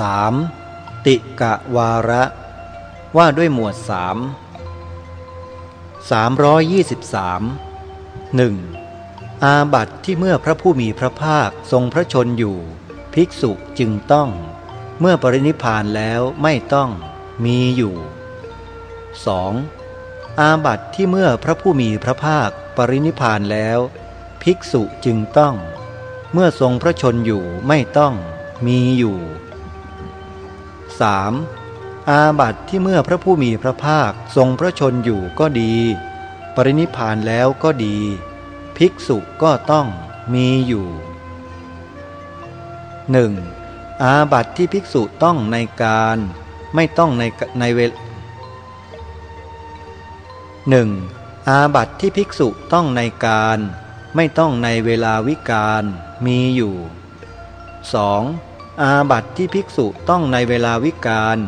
3. ติกะวาระ ว่าด้วยหมวดสาม323 1. อาบัตที่เมื่อพระผู้มีพระภาคทรงพระชนอยู่ ภิกษุจึงต้อง เมื่อปรินิพานแล้วไม่ต้องมีอยู่ 2. อาบัตที่เมื่อพระผู้มีพระภาคปรินิพานแล้ว ภิกษุจึงต้อง เมื่อทรงพระชนอยู่ไม่ต้องมีอยู่ 3. อาบัตที่เมื่อพระผู้มีพระภาคทรงพระชนอยู่ก็ดี ปรินิพานแล้วก็ดี ภิกษุก็ต้องมีอยู่ 1. อาบัตที่ภิกษุต้องในการไม่ต้องในในเวลหนึ่งอาบัตที่ภิกษุต้องในการ ไม่ต้องในเวลาวิการมีอยู่ 2. อาบัตที่ภิกษุต้องในเวลาวิการ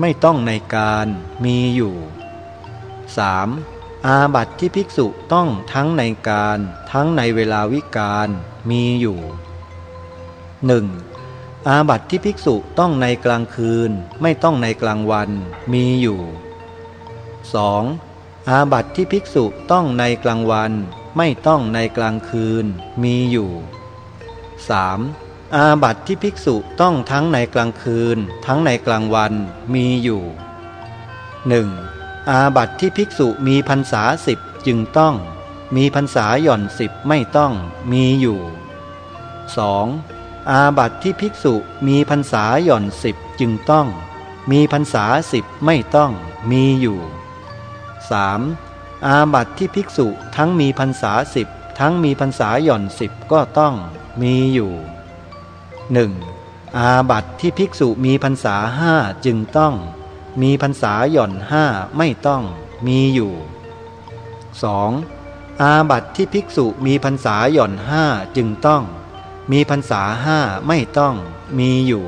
ไม่ต้องในการมีอยู่ 3. อาบัตที่ภิกษุต้องทั้งในการทั้งในเวลาวิการมีอยู่ 1. อาบัตที่ภิกษุต้องในกลางคืนไม่ต้องในกลางวันมีอยู่ 2. อาบัตที่ภิกษุต้องในกลางวันไม่ต้องในกลางคืนมีอยู่ 3. อาบัตที่ภิกษุต้องทั้งในกลางคืน ทั้งในกลางวันมีอยู่ 1. อาบัตที่ภิกษุมีพรรษาสิบจึงต้อง มีพรรษาหย่อนสิบไม่ต้องมีอยู่ 2. อาบัตที่ภิกษุมีพรรษาหย่อนสิบจึงต้อง มีพรรษาสิบไม่ต้องมีอยู่ 3. อาบัตที่ภิกษุทั้งมีพรรษาสิบทั้งมีพรรษาหย่อนสิบก็ต้องมีอยู่ 1. อาบัตที่ภิกษุมีพรรษาห้าจึงต้อง มีพรรษาหย่อนห้าไม่ต้อง มีอยู่ 2. อาบัตที่ภิกษุมีพรรษาหย่อนห้าจึงต้อง มีพรรษาห้าไม่ต้อง มีอยู่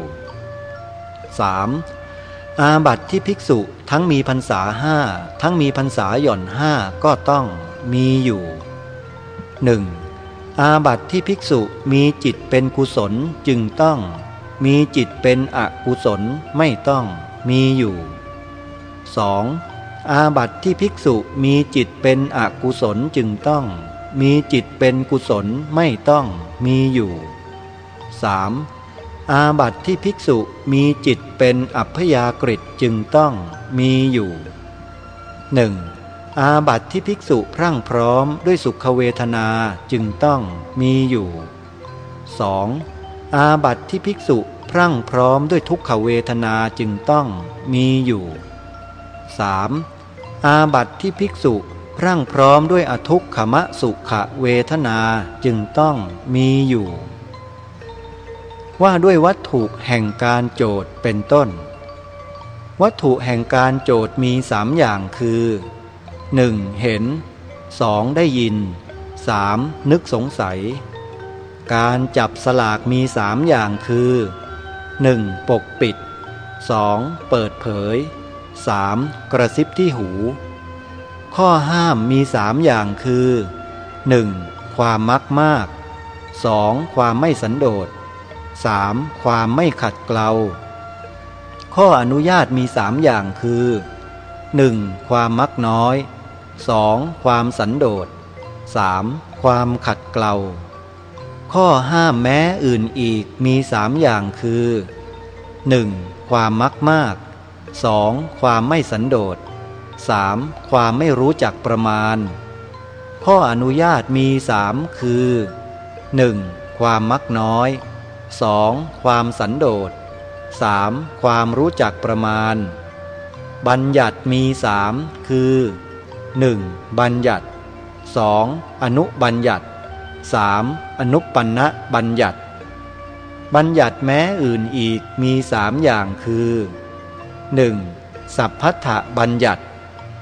3. อาบัตที่ภิกษุทั้งมีพรรษาห้าทั้งมีพรรษาหย่อนห้าก็ต้อง มีอยู่ 1. อาบัติที่ภิกษุมีจิตเป็นกุศลจึงต้อง มีจิตเป็นอกุศลไม่ต้องมีอยู่ 2. อาบัติที่ภิกษุมีจิตเป็นอกุศลจึงต้อง มีจิตเป็นกุศลไม่ต้องมีอยู่ 3. อาบัติที่ภิกษุมีจิตเป็นอัพยากฤิจึงต้องมีอยู่ 1. อาบัตที่ภิกษุพรั่งพร้อมด้วยสุขเวทนาจึงต้องมีอยู่ 2. อาบัตที่ภิกษุพรั่งพร้อมด้วยทุกขเวทนาจึงต้องมีอยู่ 3. อาบัตที่ภิกษุพรั่งพร้อมด้วยอทุกขมะสุขเวทนาจึงต้องมีอยู่ ว่าด้วยวัตถุแห่งการโจทย์เป็นต้น วัตถุแห่งการโจทย์มีสามอย่างคือ 1. เห็น 2. ได้ยิน 3. นึกสงสัย การจับสลากมีสามอย่างคือ 1. ปกปิด 2. เปิดเผย 3. กระซิบที่หู ข้อห้ามมีสามอย่างคือ 1. ความมักมาก 2. ความไม่สันโดษ 3. ความไม่ขัดเกลา ข้ออนุญาตมีสามอย่างคือ 1. ความมักน้อย 2. ความสันโดษ 3. ความขัดเกลา ข้อห้ามแม้อื่นอีกมีสามอย่างคือ 1. ความมักมาก 2. ความไม่สันโดษ 3. ความไม่รู้จักประมาณ ข้ออนุญาตมีสามคือ 1. ความมักน้อย 2. ความสันโดษ 3. ความรู้จักประมาณ บัญญัติมีสามคือ 1. บัญญัติ 2. อนุบัญญัติ 3. อนุปันนะบัญญัติ บัญญัติแม้อื่นอีกมีสามอย่างคือ 1. สัพพัทธบัญญัติ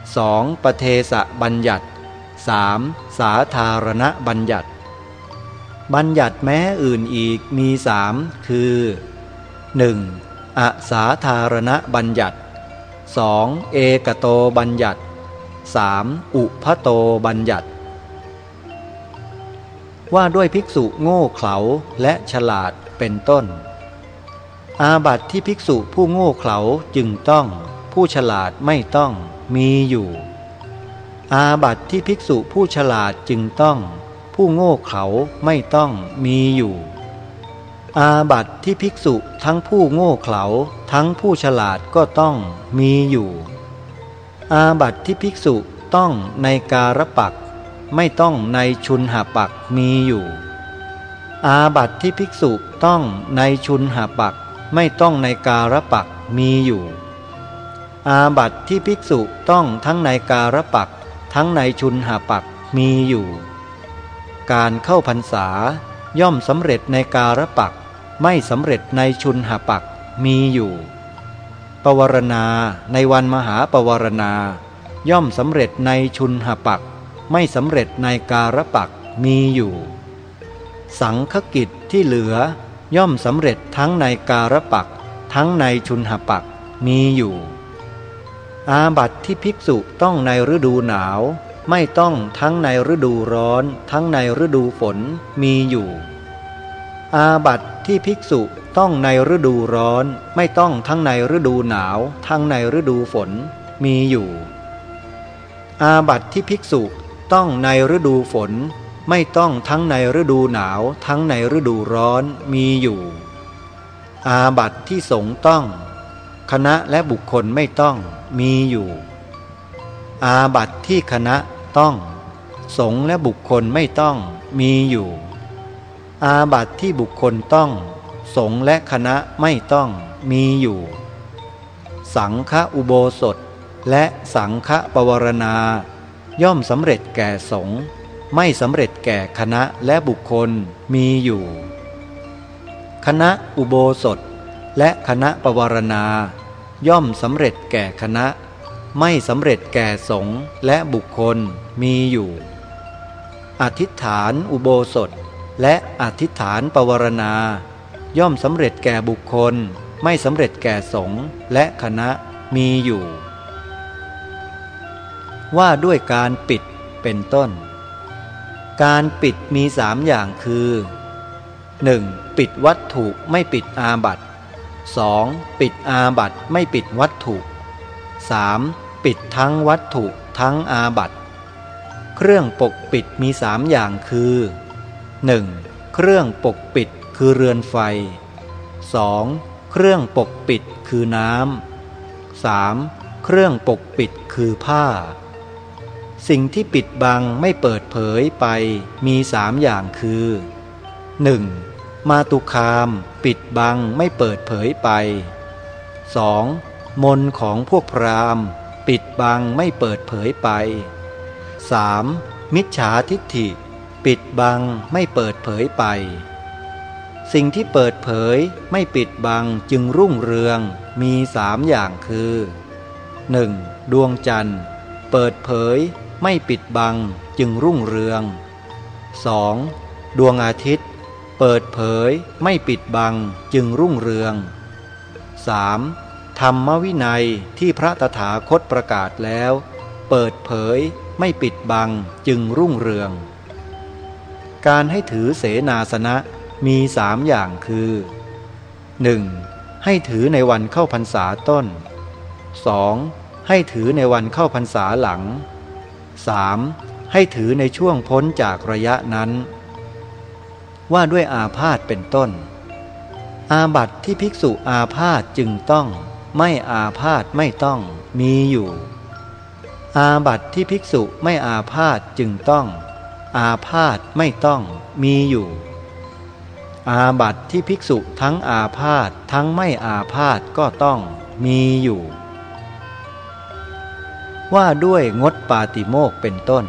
2. ปเทสะบัญญัติ 3. สาธารณบัญญัติ บัญญัติแม้อื่นอีกมีสามคือ 1. อสาธารณบัญญัติ 2. เอกโตบัญญัติ 3. อุพโตบัญญัติ ว่าด้วยภิกษุโง่เขลาและฉลาดเป็นต้น อาบัติที่ภิกษุผู้โง่เขลาจึงต้อง ผู้ฉลาดไม่ต้องมีอยู่ อาบัติที่ภิกษุผู้ฉลาดจึงต้อง ผู้โง่เขลาไม่ต้องมีอยู่ อาบัติที่ภิกษุทั้งผู้โง่เขลาทั้งผู้ฉลาดก็ต้องมีอยู่ อาบัติที่ภิกษุต้องในการปัก ไม่ต้องในชุนหาปักมีอยู่ อาบัติที่ภิกษุต้องในชุนหาปัก ไม่ต้องในการปักมีอยู่ อาบัติที่ภิกษุต้องทั้งในการปัก ทั้งในชุนหาปักมีอยู่ การเข้าพรรษาย่อมสำเร็จในการปัก ไม่สำเร็จในชุนหาปักมีอยู่ วารณาในวันมหาปวารณา ย่อมสำเร็จในชุนหปัก ไม่สำเร็จในการปักมีอยู่ สังฆกิจที่เหลือย่อมสำเร็จทั้งในการปัก ทั้งในชุนหปักมีอยู่ อาบัติที่ภิกษุต้องในฤดูหนาว ไม่ต้องทั้งในฤดูร้อน ทั้งในฤดูฝนมีอยู่ อาบัติที่ภิกษุ ต้องในฤดูร้อน ไม่ต้องทั้งในฤดูหนาว ทั้งในฤดูฝน มีอยู่ อาบัติที่ภิกษุต้องในฤดูฝน ไม่ต้องทั้งในฤดูหนาว ทั้งในฤดูร้อนมีอยู่ อาบัตที่สงต้อง คณะและบุคคลไม่ต้องมีอยู่ อาบัตที่คณะต้อง สงและบุคคลไม่ต้องมีอยู่ อาบัตที่บุคคลต้อง สงและคณะไม่ต้องมีอยู่ สังฆอุโบสถ และสังฆปวารณา ย่อมสำเร็จแก่สงฆ์ไม่สำเร็จแก่คณะและบุคคลมีอยู่ คณะอุโบสถ และคณะปวารณา ย่อมสำเร็จแก่คณะ ไม่สำเร็จแก่สงฆ์และบุคคลมีอยู่ อธิษฐานอุโบสถ และอธิษฐานปวารณา ย่อมสำเร็จแก่บุคคล ไม่สำเร็จแก่สงฆ์และคณะมีอยู่ ว่าด้วยการปิดเป็นต้น การปิดมีสามอย่างคือ 1. ปิดวัตถุไม่ปิดอาบัต 2. ปิดอาบัตไม่ปิดวัตถุ 3. ปิดทั้งวัตถุทั้งอาบัตเครื่องปกปิดมีสามอย่างคือ 1. เครื่องปกปิด คือเรือนไฟ 2. เครื่องปกปิดคือน้ำ 3. เครื่องปกปิดคือผ้า สิ่งที่ปิดบังไม่เปิดเผยไปมีสามอย่างคือ 1. มาตุคามปิดบังไม่เปิดเผยไป 2. มนของพวกพราหมณ์ ปิดบังไม่เปิดเผยไป 3. มิจฉาทิฏฐิ ปิดบังไม่เปิดเผยไป สิ่งที่เปิดเผยไม่ปิดบังจึงรุ่งเรืองมีสามอย่างคือ 1. ดวงจันทร์ เปิดเผยไม่ปิดบังจึงรุ่งเรือง 2. ดวงอาทิตย์ เปิดเผยไม่ปิดบังจึงรุ่งเรือง 3. ธรรมวินัยที่พระตถาคตประกาศแล้ว เปิดเผยไม่ปิดบังจึงรุ่งเรือง การให้ถือเสนาสนะ มีสามอย่างคือ 1. ให้ถือในวันเข้าพรรษาต้น 2. ให้ถือในวันเข้าพรรษาหลัง 3. ให้ถือในช่วงพ้นจากระยะนั้น ว่าด้วยอาพาธเป็นต้น อาบัตที่ภิกษุอาพาธจึงต้อง ไม่อาพาธไม่ต้องมีอยู่ อาบัตที่ภิกษุไม่อาพาธจึงต้อง อาพาธไม่ต้องมีอยู่ อาบัติที่ภิกษุทั้งอาพาธทั้งไม่อาพาธก็ต้องมีอยู่ ว่าด้วยงดปาติโมกเป็นต้น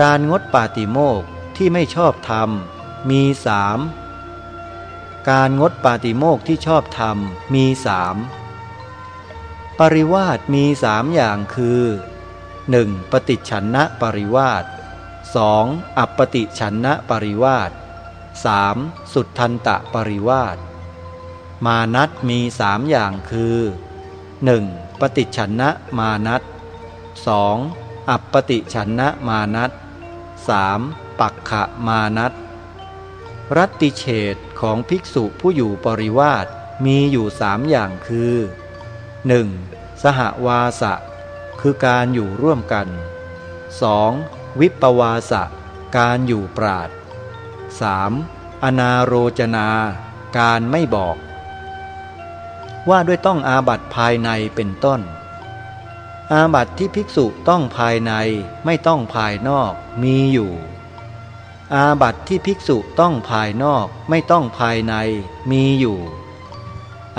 การงดปาติโมกที่ไม่ชอบธรรมมีสามการงดปาติโมกที่ชอบธรรมมีสามปริวาสมีสามอย่างคือ 1. ปฏิฉันนะปริวาส 2. อัปปติฉันนะปริวาส 3. สุดทันตะปริวาสมานัตมีสามอย่างคือ 1. ปฏิฉันะมานัต 2. อัปปติฉันนะมานัต 3. ปักขะมานัตรัติเฉดของภิกษุผู้อยู่ปริวาสมีอยู่สามอย่างคือ 1. สหวาสะ คือการอยู่ร่วมกัน 2. วิปวาสะ การอยู่ปราด 3. อนาโรจนา การไม่บอก ว่าด้วยต้องอาบัตภายในเป็นต้น อาบัตที่ภิกษุต้องภายในไม่ต้องภายนอกมีอยู่ อาบัตที่ภิกษุต้องภายนอกไม่ต้องภายในมีอยู่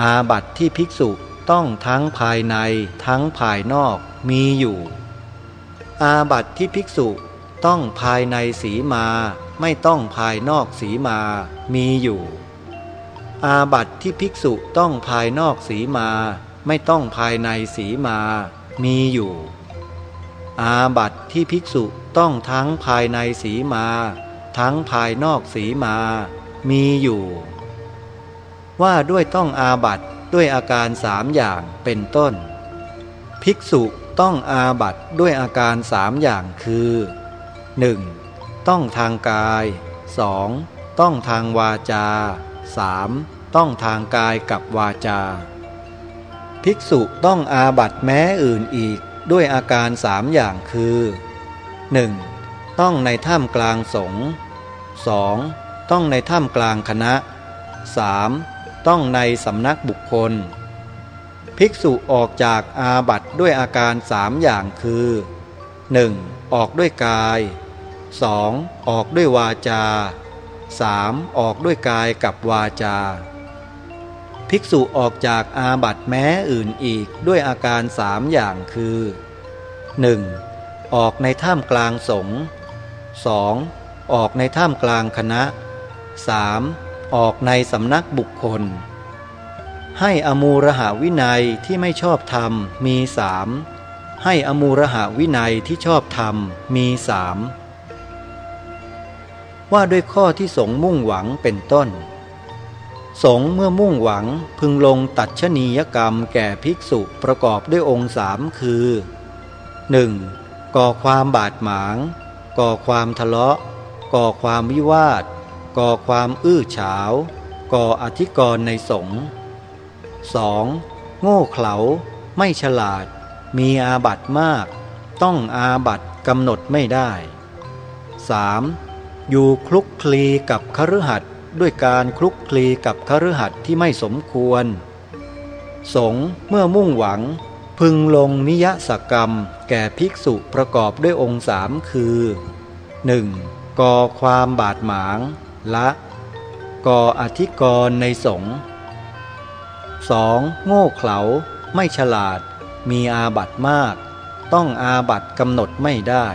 อาบัตที่ภิกษุต้องทั้งภายในทั้งภายนอกมีอยู่ อาบัตที่ภิกษุต้องภายในสีมา ไม่ต้องภายนอกสีมามีอยู่ อาบัตที่ภิกษุต้องภายนอกสีมา ไม่ต้องภายในสีมามีอยู่ อาบัตที่ภิกษุต้องทั้งภายในสีมา ทั้งภายนอกสีมา มีอยู่ ว่าด้วยต้องอาบัตด้วยอาการสามอย่างเป็นต้น ภิกษุต้องอาบัตด้วยอาการสามอย่างคือ 1. ต้องทางกาย 2. ต้องทางวาจา 3. ต้องทางกายกับวาจา ภิกษุต้องอาบัตแม้อื่นอีกด้วยอาการสามอย่างคือ 1. ต้องในถ้ำกลางสงฆ์ 2. ต้องในถ้ำกลางคณะ 3. ต้องในสำนักบุคคล ภิกษุออกจากอาบัตด้วยอาการสามอย่างคือ 1. ออกด้วยกาย 2. ออกด้วยวาจา 3. ออกด้วยกายกับวาจา ภิกษุออกจากอาบัตแม้อื่นอีกด้วยอาการสามอย่างคือ 1. ออกในถ้ำกลางสงฆ์ 2. ออกในถ้ำกลางคณะ 3. ออกในสำนักบุคคล ให้อมูรหาวินัยที่ไม่ชอบธรรมมีสามให้อมูรหาวินัยที่ชอบธรรมมีสาม ว่าด้วยข้อที่สงมุ่งหวังเป็นต้น สงเมื่อมุ่งหวังพึงลงตัดชนียกรรมแก่ภิกษุประกอบด้วยองค์สามคือ 1. ก่อความบาดหมาง ก่อความทะเลาะ ก่อความวิวาท ก่อความอื้อฉาว ก่ออธิกรณ์ในสงฆ์ 2. โง่เขลา ไม่ฉลาด มีอาบัตมาก ต้องอาบัตกำหนดไม่ได้ 3. อยู่คลุกคลีกับคฤหัสถ์ด้วยการคลุกคลีกับคฤหัสถ์ที่ไม่สมควร สงเมื่อมุ่งหวัง พึงลงนิยสกรรมแก่ภิกษุประกอบด้วยองค์สามคือ 1. ก่อความบาดหมางละก่ออธิกรณ์ในสงฆ์ 2. โง่เขลาไม่ฉลาด มีอาบัตมาก ต้องอาบัตกำหนดไม่ได้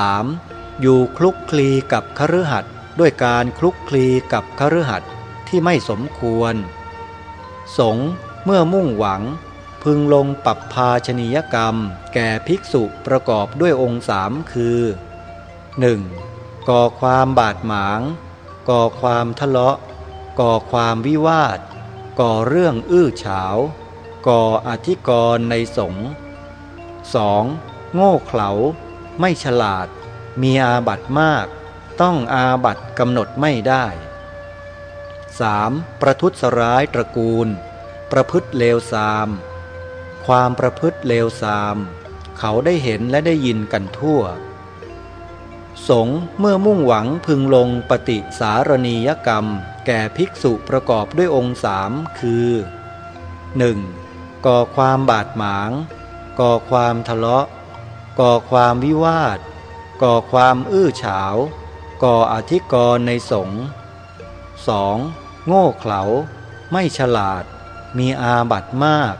3. อยู่คลุกคลีกับคฤหัสถ์ด้วยการคลุกคลีกับคฤหัสถ์ที่ไม่สมควร สงเมื่อมุ่งหวัง พึงลงปรับภาชนียกรรม แก่ภิกษุประกอบด้วยองค์สามคือ 1. ก่อความบาดหมาง ก่อความทะเลาะ ก่อความวิวาท ก่อเรื่องอื้อฉาว ก่ออธิกรณ์ในสงฆ์ 2. โง่เขลา ไม่ฉลาด มีอาบัตมาก ต้องอาบัตกำหนดไม่ได้ 3. ประทุษร้ายตระกูล ประพฤติเลวทราม ความประพฤติเลวทราม เขาได้เห็นและได้ยินกันทั่ว สงเมื่อมุ่งหวังพึงลงปฏิสารณียกรรม แก่ภิกษุประกอบด้วยองค์สามคือ 1. ก่อความบาดหมาง ก่อความทะเลาะ ก่อความวิวาท ก่อความอื้อฉาว ก่ออธิกรณ์ในสงฆ์ 2. โง่เขลา ไม่ฉลาด มีอาบัตมาก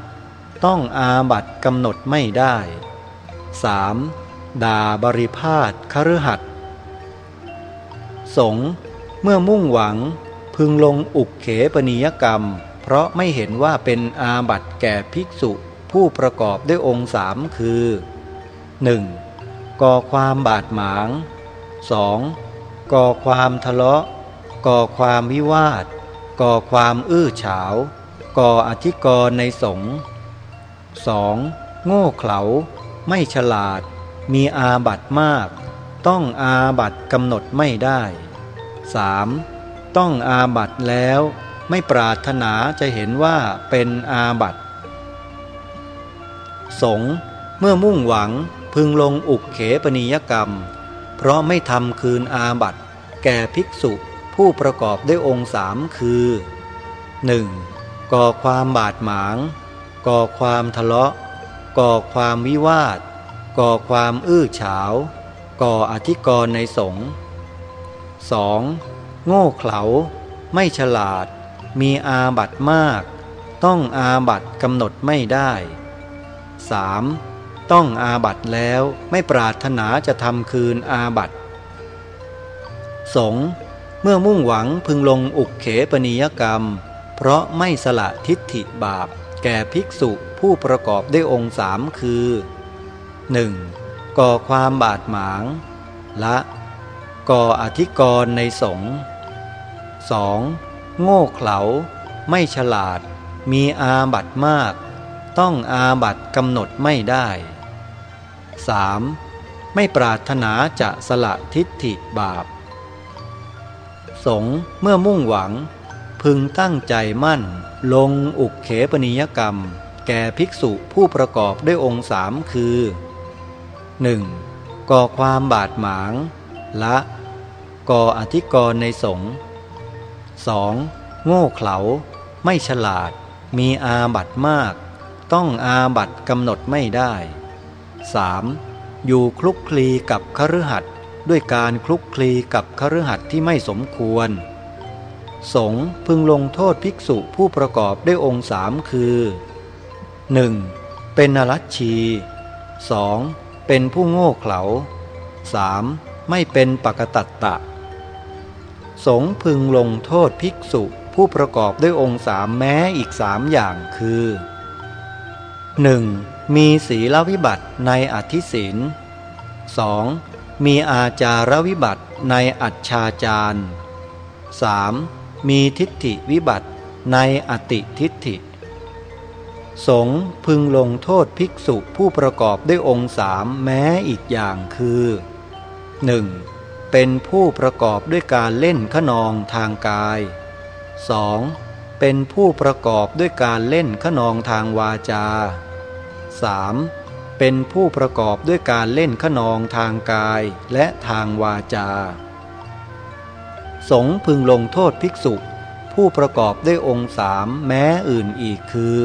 ต้องอาบัตกำหนดไม่ได้ 3. ด่าบริพาทคฤหัสถ์สงเมื่อมุ่งหวังพึงลงอุกเขปนิยกรรม เพราะไม่เห็นว่าเป็นอาบัตแก่ภิกษุผู้ประกอบด้วยองค์สามคือ 1. ก่อความบาดหมาง 2. ก่อความทะเลาะ ก่อความวิวาท ก่อความอื้อฉาว ก่ออธิกรณ์ในสงฆ์ 2. โง่เขลา ไม่ฉลาด มีอาบัตมาก ต้องอาบัตกำหนดไม่ได้ 3. ต้องอาบัตแล้วไม่ปรารถนาจะเห็นว่าเป็นอาบัตสงเมื่อมุ่งหวัง พึงลงอุกเขปนิยกรรม เพราะไม่ทำคืนอาบัตแก่ภิกษุผู้ประกอบด้วยองค์สามคือ 1. ก่อความบาดหมาง ก่อความทะเลาะ ก่อความวิวาท ก่อความอื้อฉาว ก่ออธิกรณ์ในสงฆ์ 2. โง่เขลา ไม่ฉลาด มีอาบัตมาก ต้องอาบัตกำหนดไม่ได้ 3. ต้องอาบัตแล้วไม่ปรารถนาจะทำคืนอาบัตสงเมื่อมุ่งหวังพึงลงอุกเขปนิยกรรม เพราะไม่สละทิฏฐิบาป แก่ภิกษุผู้ประกอบด้วยองค์สามคือ 1. ก่อความบาดหมาง ละก่ออธิกรณ์ในสงฆ์ 2. โง่เขลา ไม่ฉลาด มีอาบัตมาก ต้องอาบัตกำหนดไม่ได้ 3. ไม่ปรารถนาจะสละทิฏฐิบาปสงเมื่อมุ่งหวัง พึงตั้งใจมั่น ลงอุกเขปนิยกรรม แก่ภิกษุผู้ประกอบด้วยองค์สามคือ 1. ก่อความบาดหมาง ละก่ออธิกรณ์ในสงฆ์ 2. โง่เขลา ไม่ฉลาด มีอาบัตมาก ต้องอาบัตกำหนดไม่ได้ 3. อยู่คลุกคลีกับคฤหัสถ์ด้วยการคลุกคลีกับคฤหัสถ์ที่ไม่สมควร สงพึงลงโทษภิกษุผู้ประกอบด้วยองค์สามคือ 1. เป็นนรัชชี 2. เป็นผู้โง่เขลา 3. ไม่เป็นปกตัตตะ สงพึงลงโทษภิกษุผู้ประกอบด้วยองค์สามแม้อีกสามอย่างคือ 1. มีศีลวิบัติในอธิศีล 2. มีอาจารวิบัติในอัจฉาจาร 3. มีทิฏฐิวิบัติในอติทิฏฐิ สงพึงลงโทษภิกษุผู้ประกอบด้วยองค์สามแม้อีกอย่างคือ 1. เป็นผู้ประกอบด้วยการเล่นขนองทางกาย 2. เป็นผู้ประกอบด้วยการเล่นขนองทางวาจา 3. เป็นผู้ประกอบด้วยการเล่นขนองทางกายและทางวาจา สงพึงลงโทษภิกษุ ผู้ประกอบด้วยองค์สามแม้อื่นอีกคือ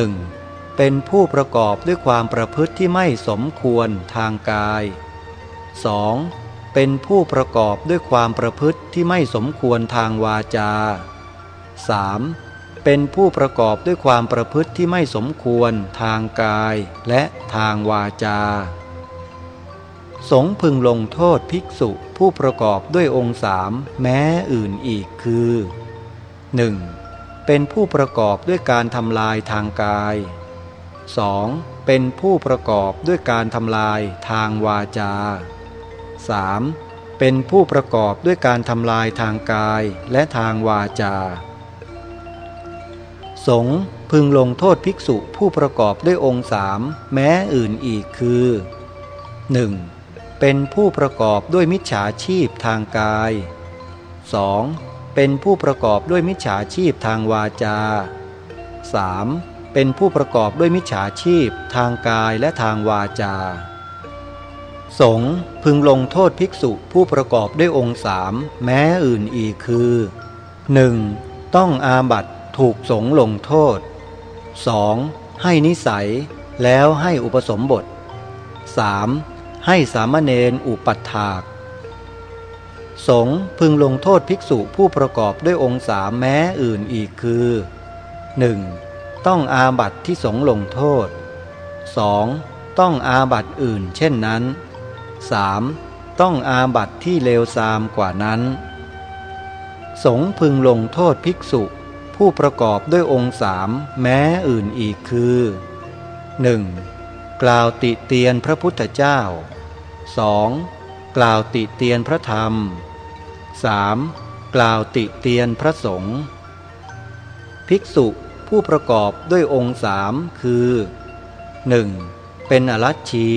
1. เป็นผู้ประกอบด้วยความประพฤติที่ไม่สมควรทางกาย 2. เป็นผู้ประกอบด้วยความประพฤติที่ไม่สมควรทางวาจา 3. เป็นผู้ประกอบด้วยความประพฤติที่ไม่สมควรทางกายและทางวาจา สงพึงลงโทษภิกษุผู้ประกอบด้วยองค์สามแม้อื่นอีกคือ 1. เป็นผู้ประกอบด้วยการทำลายทางกาย 2. เป็นผู้ประกอบด้วยการทำลายทางวาจา 3. เป็นผู้ประกอบด้วยการทำลายทางกายและทางวาจา สงพึงลงโทษภิกษุผู้ประกอบด้วยองค์สามแม้อื่นอีกคือ 1. เป็นผู้ประกอบด้วยมิจฉาชีพทางกาย 2. เป็นผู้ประกอบด้วยมิจฉาชีพทางวาจา 3. เป็นผู้ประกอบด้วยมิจฉาชีพทางกายและทางวาจา สงพึงลงโทษภิกษุผู้ประกอบด้วยองค์สามแม้อื่นอีกคือ 1. ต้องอาบัต ถูกสงลงโทษ 2. ให้นิสัยแล้วให้อุปสมบท 3. ให้สามเณรอุปัฏฐากสงพึงลงโทษภิกษุผู้ประกอบด้วยองค์สามแม้อื่นอีกคือ 1. ต้องอาบัตที่สงลงโทษ 2. ต้องอาบัตอื่นเช่นนั้น 3. ต้องอาบัติที่เลวทรามกว่านั้น สงพึงลงโทษภิกษุ ผู้ประกอบด้วยองค์สามแม้อื่นอีกคือ 1. กล่าวติเตียนพระพุทธเจ้า 2. กล่าวติเตียนพระธรรม 3. กล่าวติเตียนพระสงฆ์ภิกษุผู้ประกอบด้วยองค์สามคือ 1. เป็นอรัชชี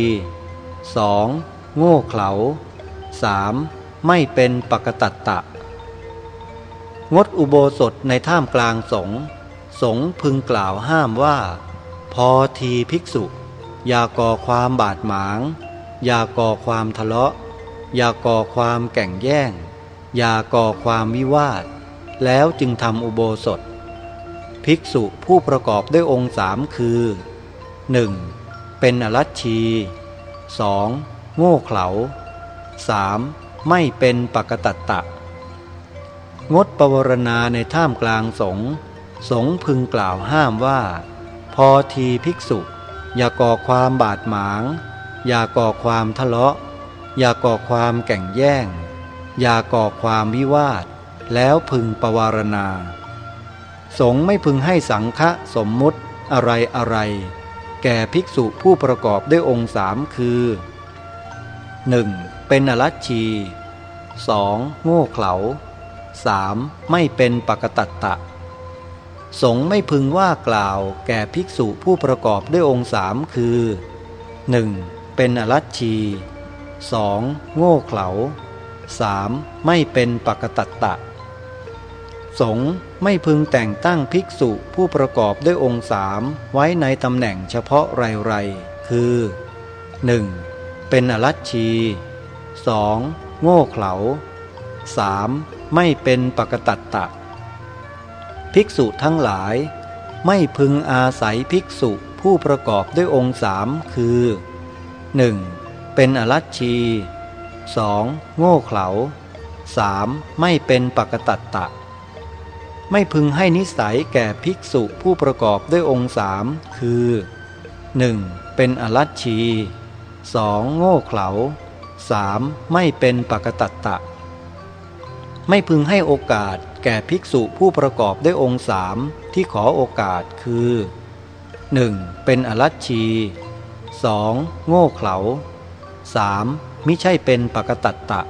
2. โง่เขลา 3. ไม่เป็นปกตัตตะ งดอุโบสถในท่ามกลางสงสงพึงกล่าวห้ามว่า พอทีภิกษุ อย่าก่อความบาดหมาง อย่าก่อความทะเลาะ อย่าก่อความแก่งแย่ง อย่าก่อความวิวาท แล้วจึงทำอุโบสถ ภิกษุผู้ประกอบด้วยองค์สามคือ 1. เป็นอรัชชี 2. โง่เขลา 3. ไม่เป็นปกตัตตะ งดปวารณาในท่ามกลางสงสงพึงกล่าวห้ามว่า พอทีภิกษุ อย่าก่อความบาดหมาง อย่าก่อความทะเลาะ อย่าก่อความแก่งแย่ง อย่าก่อความวิวาท แล้วพึงปวารณา สงไม่พึงให้สังฆะสมมุติอะไรอะไร แก่ภิกษุผู้ประกอบด้วยองค์สามคือ 1. เป็นอรัชชี 2. โง่เขลา 3. ไม่เป็นปกตัตตะ สงไม่พึงว่ากล่าวแก่ภิกษุผู้ประกอบด้วยองค์สามคือ 1. เป็นอรัชชี 2. โง่เขลา 3. ไม่เป็นปกตัตตะ สงไม่พึงแต่งตั้งภิกษุผู้ประกอบด้วยองค์สามไว้ในตำแหน่งเฉพาะไรๆ คือ 1. เป็นอรัชชี 2. โง่เขลา 3. ไม่เป็นปกตัตตะ ภิกษุทั้งหลาย ไม่พึงอาศัยภิกษุผู้ประกอบด้วยองค์สามคือ 1. เป็นอรัชชี 2. โง่เขลา 3. ไม่เป็นปกตัตตะ ไม่พึงให้นิสัยแก่ภิกษุผู้ประกอบด้วยองค์สามคือ 1. เป็นอรัชชี 2. โง่เขลา 3. ไม่เป็นปกตัตตะ ไม่พึงให้โอกาสแก่ภิกษุผู้ประกอบด้วยองค์สามที่ขอโอกาสคือ 1. เป็นอรัชชี 2. โง่เขลา 3. มิใช่เป็นปกตัตตะ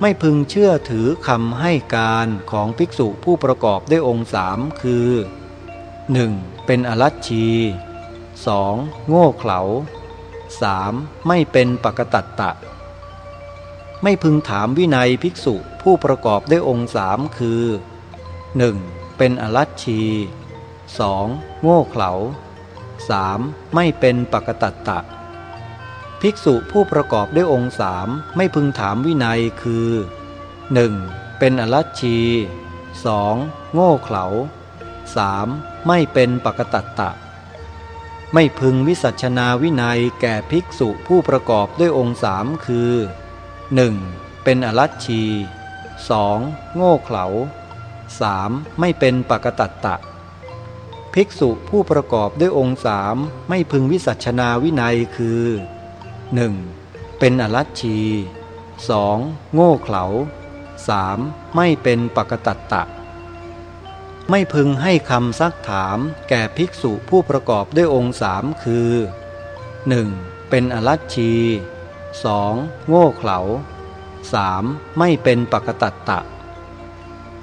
ไม่พึงเชื่อถือคำให้การของภิกษุผู้ประกอบด้วยองค์สามคือ 1. เป็นอรัชชี 2. โง่เขลา 3. ไม่เป็นปกตัตตะ ไม่พึงถามวินัยภิกษุผู้ประกอบด้วยองค์สามคือ 1. เป็นอรัชชี 2. โง่เขลา 3. ไม่เป็นปกตัตตะ ภิกษุผู้ประกอบด้วยองค์สามไม่พึงถามวินัยคือ 1. เป็นอรัชชี 2. โง่เขลา 3. ไม่เป็นปกตัตตะ ไม่พึงวิสัชนาวินัยแก่ภิกษุผู้ประกอบด้วยองค์สามคือ 1. เป็นอรัชชี 2. โง่เขลา 3. ไม่เป็นปกตัตตะ ภิกษุผู้ประกอบด้วยองค์สามไม่พึงวิสัชนาวินัยคือ 1. เป็นอรัชชี 2. โง่เขลา 3. ไม่เป็นปกตัตตะ ไม่พึงให้คำซักถามแก่ภิกษุผู้ประกอบด้วยองค์สามคือ 1. เป็นอรัชชี 2. โง่เขลา 3. ไม่เป็นปกตัตตะ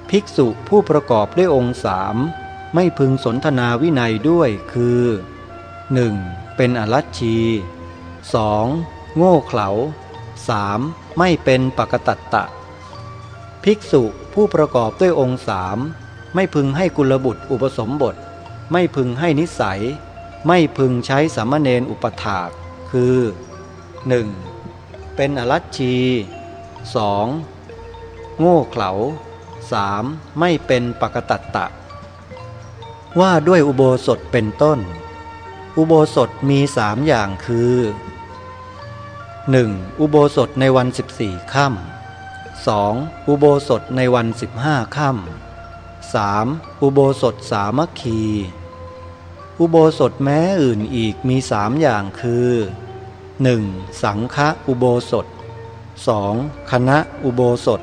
ภิกษุผู้ประกอบด้วยองค์สามไม่พึงสนทนาวินัยด้วยคือ 1. เป็นอรัชชี 2. โง่เขลา 3. ไม่เป็นปกตัตตะ ภิกษุผู้ประกอบด้วยองค์สามไม่พึงให้กุลบุตรอุปสมบท ไม่พึงให้นิสัย ไม่พึงใช้สามเณรอุปถากคือ 1. เป็นอรัชชี 2. โง่เขลา 3. ไม่เป็นปกตัตตะ ว่าด้วยอุโบสถเป็นต้น อุโบสถมีสามอย่างคือ 1. อุโบสถในวัน 14ค่ำ 2. อุโบสถในวัน 15ค่ำ 3. อุโบสถสามัคคี อุโบสถแม้อื่นอีกมีสามอย่างคือ 1. สังฆอุโบสถ 2. คณะอุโบสถ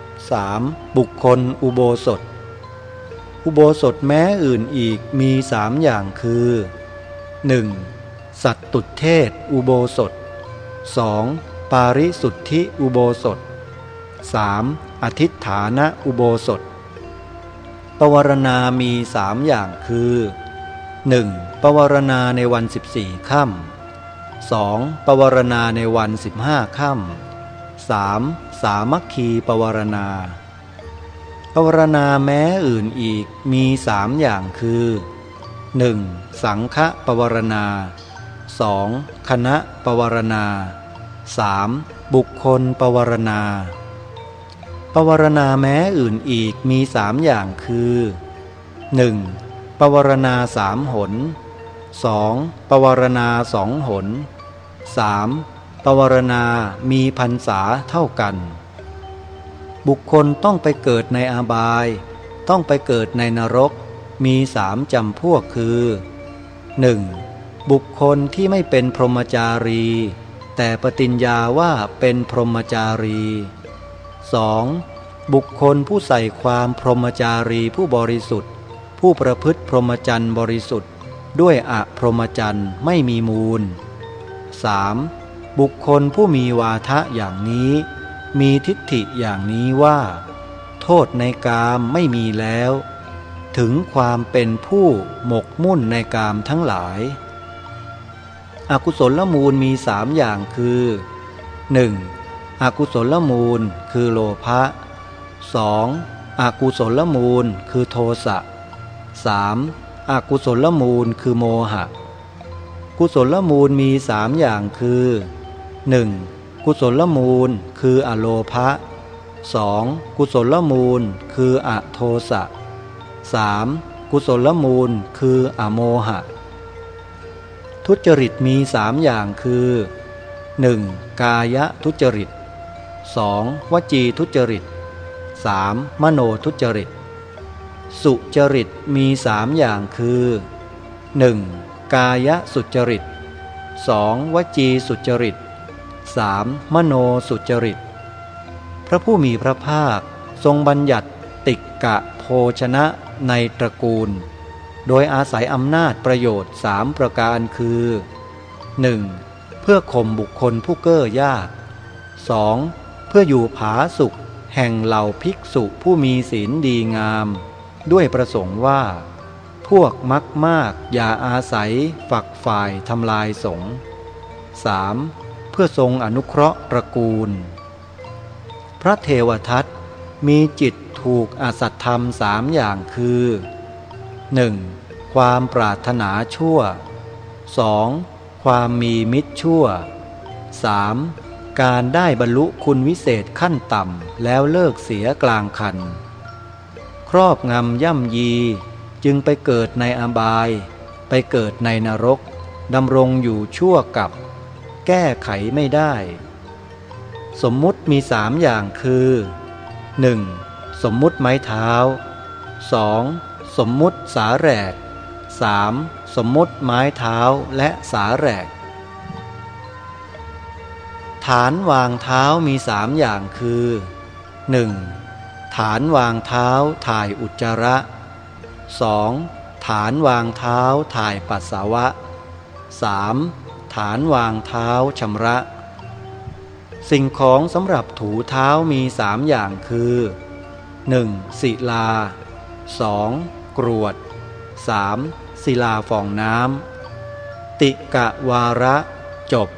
3. บุคคลอุโบสถ อุโบสถแม้อื่นอีกมีสามอย่างคือ 1. สัตตุเทศอุโบสถ 2. ปาริสุทธิอุโบสถ 3. อธิฐานะอุโบสถ ปวารณามีสามอย่างคือ 1. ปวารณาในวัน 14 ค่ำ 2. ปวารณาในวัน15ค่ำ 3. สามัคคีปวารณาภาวนาแม้อื่นอีกมีสามอย่างคือ 1. สังฆปวารณา 2. คณะปวารณา 3. บุคคลปวารณา ปวารณาแม้อื่นอีกมีสามอย่างคือ 1. ปวารณาสามหน 2. ปวารณาสองหน 3. ปวารณามีพรรษาเท่ากัน บุคคลต้องไปเกิดในอาบาย ต้องไปเกิดในนรก มีสามจำพวกคือ 1. บุคคลที่ไม่เป็นพรหมจารี แต่ปฏิญญาว่าเป็นพรหมจารี 2. บุคคลผู้ใส่ความพรหมจารีผู้บริสุทธิ์ ผู้ประพฤติพรหมจรรย์บริสุทธิ์ ด้วยอะพรหมจรรย์ไม่มีมูล 3. บุคคลผู้มีวาทะอย่างนี้ มีทิฏฐิอย่างนี้ว่า โทษในกามไม่มีแล้ว ถึงความเป็นผู้หมกมุ่นในกามทั้งหลาย อกุศลละมูลมีสามอย่างคือ 1. อกุศลละมูลคือโลภะ 2. อกุศลละมูลคือโทสะ 3. อกุศลมูลคือโมหะ กุศลมูลมีสามอย่างคือ 1. กุศลมูลคืออโลภะ 2. กุศลมูลคืออโทสะ 3. กุศลมูลคืออโมหะ ทุจริตมีสามอย่างคือ 1. กายทุจริต 2. วจีทุจริต 3. มโนทุจริต สุจริตมีสามอย่างคือ 1. กายสุจริต 2. วจีสุจริต 3. มโนสุจริต พระผู้มีพระภาคทรงบัญญัติติกกะโภชนะในตระกูล โดยอาศัยอำนาจประโยชน์สามประการคือ 1. เพื่อข่มบุคคลผู้เก้อยาก 2. เพื่ออยู่ผาสุขแห่งเหล่าภิกษุผู้มีศีลดีงาม ด้วยประสงค์ว่า พวกมักมากอย่าอาศัยฝักฝ่ายทำลายสงฆ์ 3. เพื่อทรงอนุเคราะห์ตระกูล พระเทวทัตมีจิตถูกอสัตธรรมสามอย่างคือ 1. ความปรารถนาชั่ว 2. ความมีมิตรชั่ว 3. การได้บรรลุคุณวิเศษขั้นต่ำแล้วเลิกเสียกลางคัน ครอบงำย่ำยี จึงไปเกิดในอบาย ไปเกิดในนรกดำรงอยู่ชั่วกับ แก้ไขไม่ได้ สมมุติมีสามอย่างคือ 1. สมมุติไม้เท้า 2. สมมุติสาแหรก 3. สมมุติไม้เท้าและสาแหรก ฐานวางเท้ามีสามอย่างคือ 1. ฐานวางเท้าถ่ายอุจจาระ 2. ฐานวางเท้าถ่ายปัสสาวะ 3. ฐานวางเท้าชำระ สิ่งของสำหรับถูเท้ามีสามอย่างคือ 1. ศิลา 2. กรวด 3. ศิลาฟองน้ำติกะวาระจบ